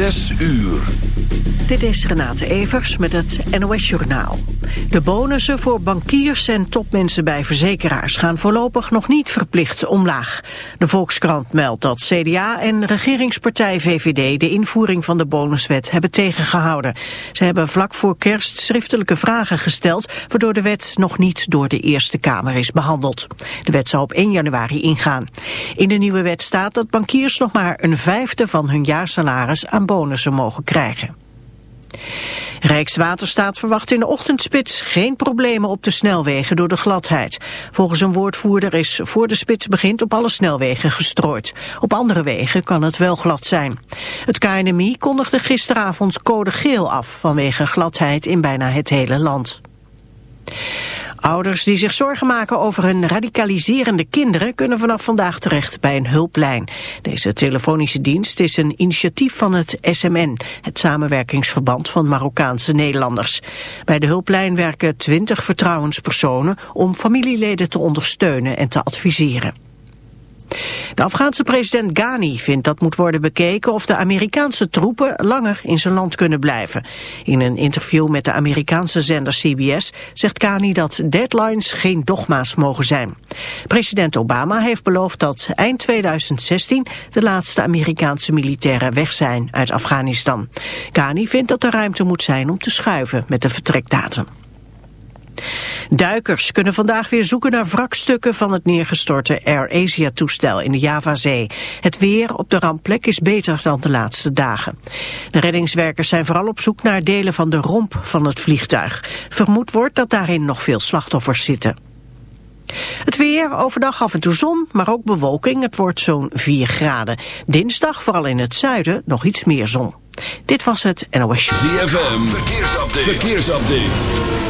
Zes uur. Dit is Renate Evers met het NOS Journaal. De bonussen voor bankiers en topmensen bij verzekeraars gaan voorlopig nog niet verplicht omlaag. De Volkskrant meldt dat CDA en regeringspartij VVD de invoering van de bonuswet hebben tegengehouden. Ze hebben vlak voor kerst schriftelijke vragen gesteld, waardoor de wet nog niet door de Eerste Kamer is behandeld. De wet zou op 1 januari ingaan. In de nieuwe wet staat dat bankiers nog maar een vijfde van hun jaarsalaris aan bonussen mogen krijgen. Rijkswaterstaat verwacht in de ochtendspits geen problemen op de snelwegen door de gladheid. Volgens een woordvoerder is voor de spits begint op alle snelwegen gestrooid. Op andere wegen kan het wel glad zijn. Het KNMI kondigde gisteravond code geel af vanwege gladheid in bijna het hele land. Ouders die zich zorgen maken over hun radicaliserende kinderen kunnen vanaf vandaag terecht bij een hulplijn. Deze telefonische dienst is een initiatief van het SMN, het samenwerkingsverband van Marokkaanse Nederlanders. Bij de hulplijn werken twintig vertrouwenspersonen om familieleden te ondersteunen en te adviseren. De Afghaanse president Ghani vindt dat moet worden bekeken of de Amerikaanse troepen langer in zijn land kunnen blijven. In een interview met de Amerikaanse zender CBS zegt Ghani dat deadlines geen dogma's mogen zijn. President Obama heeft beloofd dat eind 2016 de laatste Amerikaanse militairen weg zijn uit Afghanistan. Ghani vindt dat er ruimte moet zijn om te schuiven met de vertrekdatum. Duikers kunnen vandaag weer zoeken naar wrakstukken van het neergestorte Air Asia-toestel in de Javazee. Het weer op de rampplek is beter dan de laatste dagen. De reddingswerkers zijn vooral op zoek naar delen van de romp van het vliegtuig. Vermoed wordt dat daarin nog veel slachtoffers zitten. Het weer, overdag af en toe zon, maar ook bewolking. Het wordt zo'n 4 graden. Dinsdag, vooral in het zuiden, nog iets meer zon. Dit was het NOS. ZFM, verkeersupdate. verkeersupdate.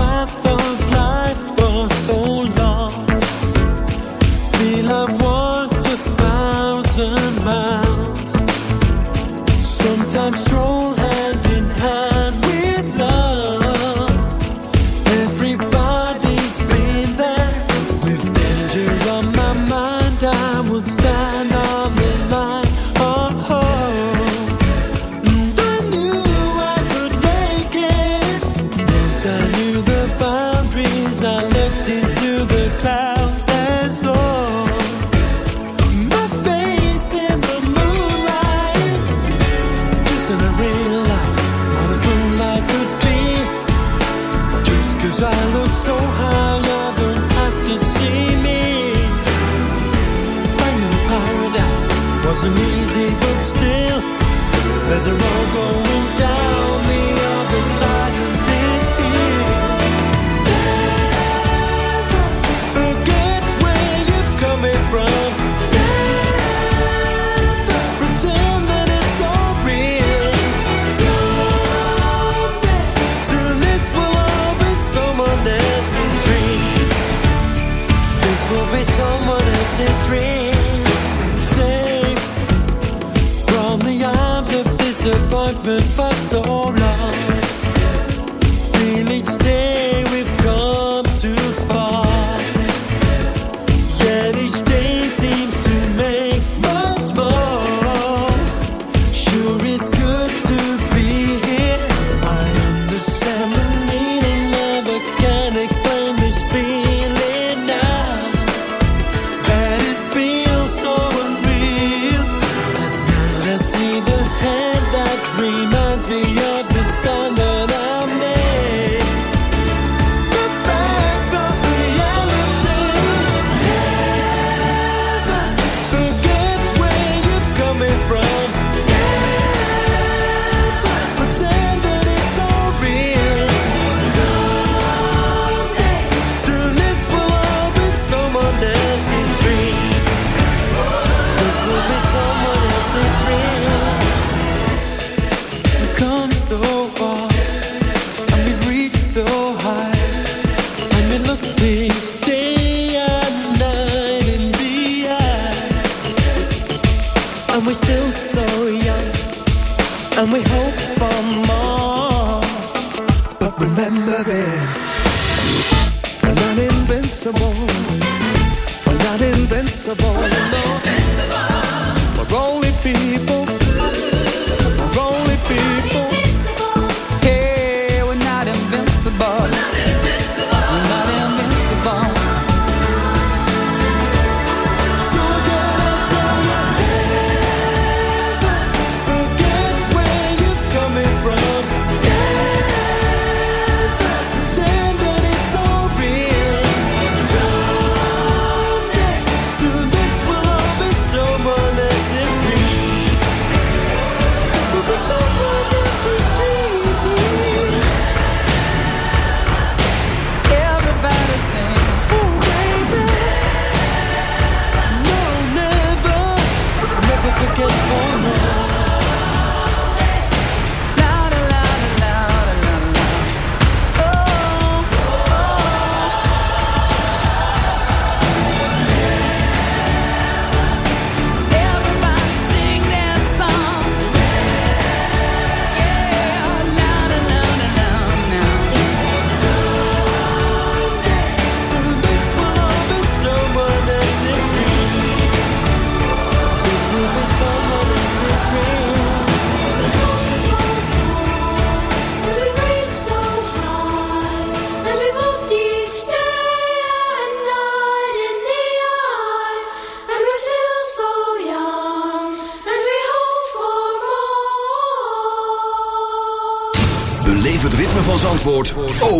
been for zo.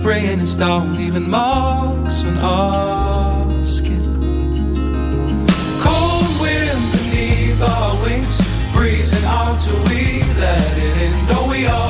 spraying is down, leaving marks on our skin. Cold wind beneath our wings, breezing out till we let it in. Though we are